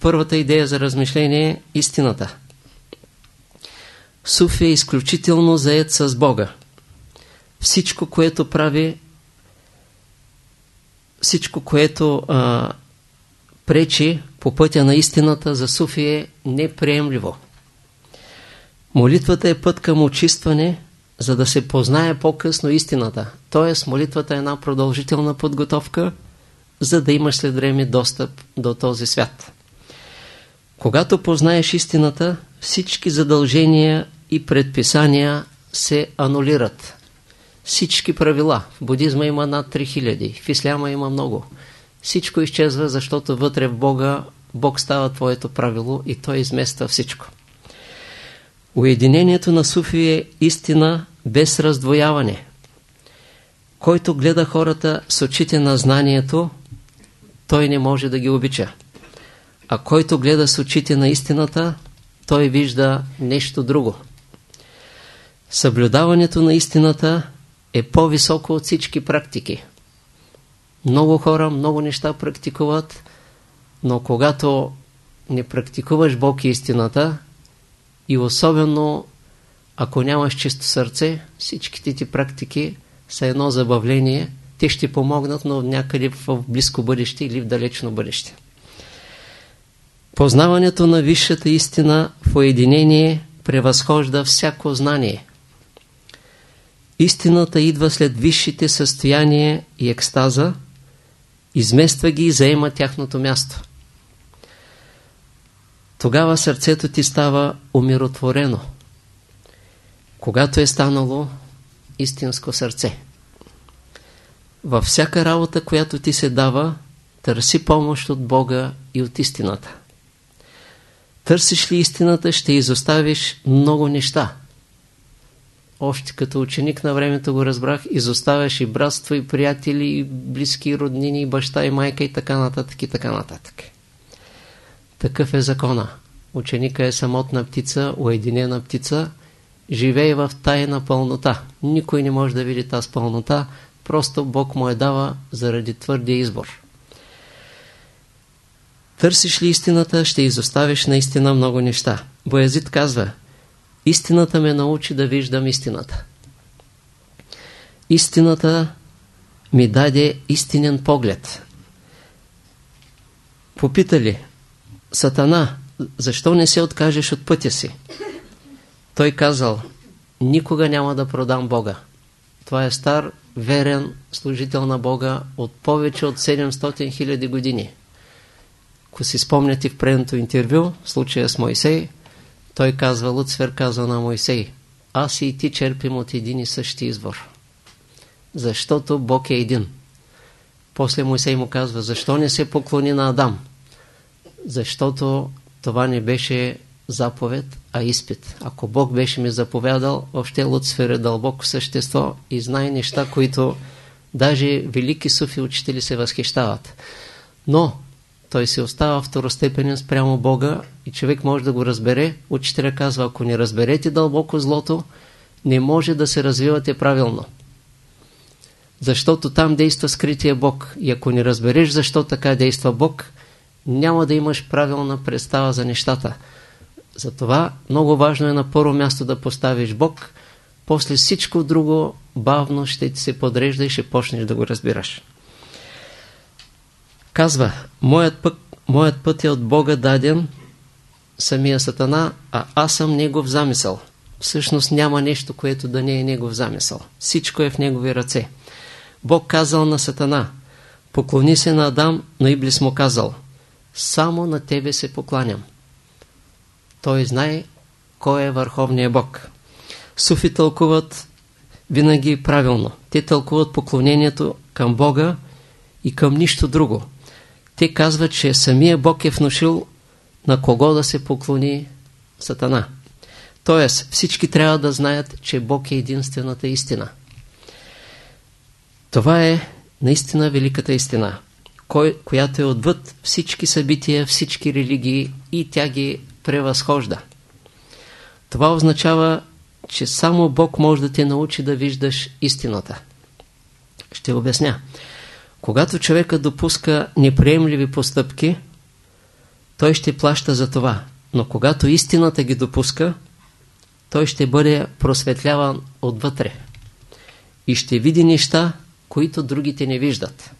първата идея за размишление е истината. Суфи е изключително заед с Бога. Всичко, което прави, всичко, което а, пречи по пътя на истината за Суфи е неприемливо. Молитвата е път към очистване, за да се познае по-късно истината. Тоест, молитвата е една продължителна подготовка, за да имаш след време достъп до този свят. Когато познаеш истината, всички задължения и предписания се анулират. Всички правила. В будизма има над 3000, в исляма има много. Всичко изчезва, защото вътре в Бога Бог става твоето правило и Той измества всичко. Уединението на Суфи е истина без раздвояване. Който гледа хората с очите на знанието, той не може да ги обича. А който гледа с очите на истината, той вижда нещо друго. Съблюдаването на истината е по-високо от всички практики. Много хора много неща практикуват, но когато не практикуваш Бог и истината, и особено ако нямаш чисто сърце, всичките ти практики са едно забавление, те ще помогнат, но някъде в близко бъдеще или в далечно бъдеще. Познаването на висшата истина в уединение превъзхожда всяко знание. Истината идва след висшите състояния и екстаза, измества ги и заема тяхното място. Тогава сърцето ти става умиротворено, когато е станало истинско сърце. Във всяка работа, която ти се дава, търси помощ от Бога и от истината. Търсиш ли истината, ще изоставиш много неща. Още като ученик на времето го разбрах, изоставяш и братство, и приятели, и близки, и роднини, и баща, и майка, и така нататък, и така нататък. Такъв е закона. Ученика е самотна птица, уединена птица, живее в тайна пълнота. Никой не може да види тази пълнота, просто Бог му е дава заради твърдия избор. Търсиш ли истината, ще изоставиш наистина много неща. Боязит казва, истината ме научи да виждам истината. Истината ми даде истинен поглед. Попитали, Сатана, защо не се откажеш от пътя си? Той казал, никога няма да продам Бога. Това е стар, верен служител на Бога от повече от 700 000 години. Ако си спомняте в предното интервю, в случая с Мойсей, той казва, Луцфер казва на Мойсей, аз и ти черпим от един и същи извор. Защото Бог е един. После Мойсей му казва, защо не се поклони на Адам? Защото това не беше заповед, а изпит. Ако Бог беше ми заповядал, още Луцфер е дълбоко същество и знае неща, които даже велики суфи учители се възхищават. Но той се остава второстепенен спрямо Бога и човек може да го разбере. Учителя казва, ако не разберете дълбоко злото, не може да се развивате правилно. Защото там действа скрития Бог. И ако не разбереш защо така действа Бог, няма да имаш правилна представа за нещата. Затова много важно е на първо място да поставиш Бог, после всичко друго бавно ще ти се подрежда и ще почнеш да го разбираш. Казва, моят път, моят път е от Бога даден, самия Сатана, а аз съм Негов замисъл. Всъщност няма нещо, което да не е Негов замисъл. Всичко е в Негови ръце. Бог казал на Сатана, поклони се на Адам, но Иблис му казал, само на тебе се покланям. Той знае кой е Върховният Бог. Суфи тълкуват винаги правилно. Те тълкуват поклонението към Бога и към нищо друго. Те казват, че самия Бог е внушил на кого да се поклони Сатана. Тоест, всички трябва да знаят, че Бог е единствената истина. Това е наистина великата истина, която е отвъд всички събития, всички религии и тя ги превъзхожда. Това означава, че само Бог може да те научи да виждаш истината. Ще обясня. Когато човека допуска неприемливи постъпки, той ще плаща за това. Но когато истината ги допуска, той ще бъде просветляван отвътре и ще види неща, които другите не виждат.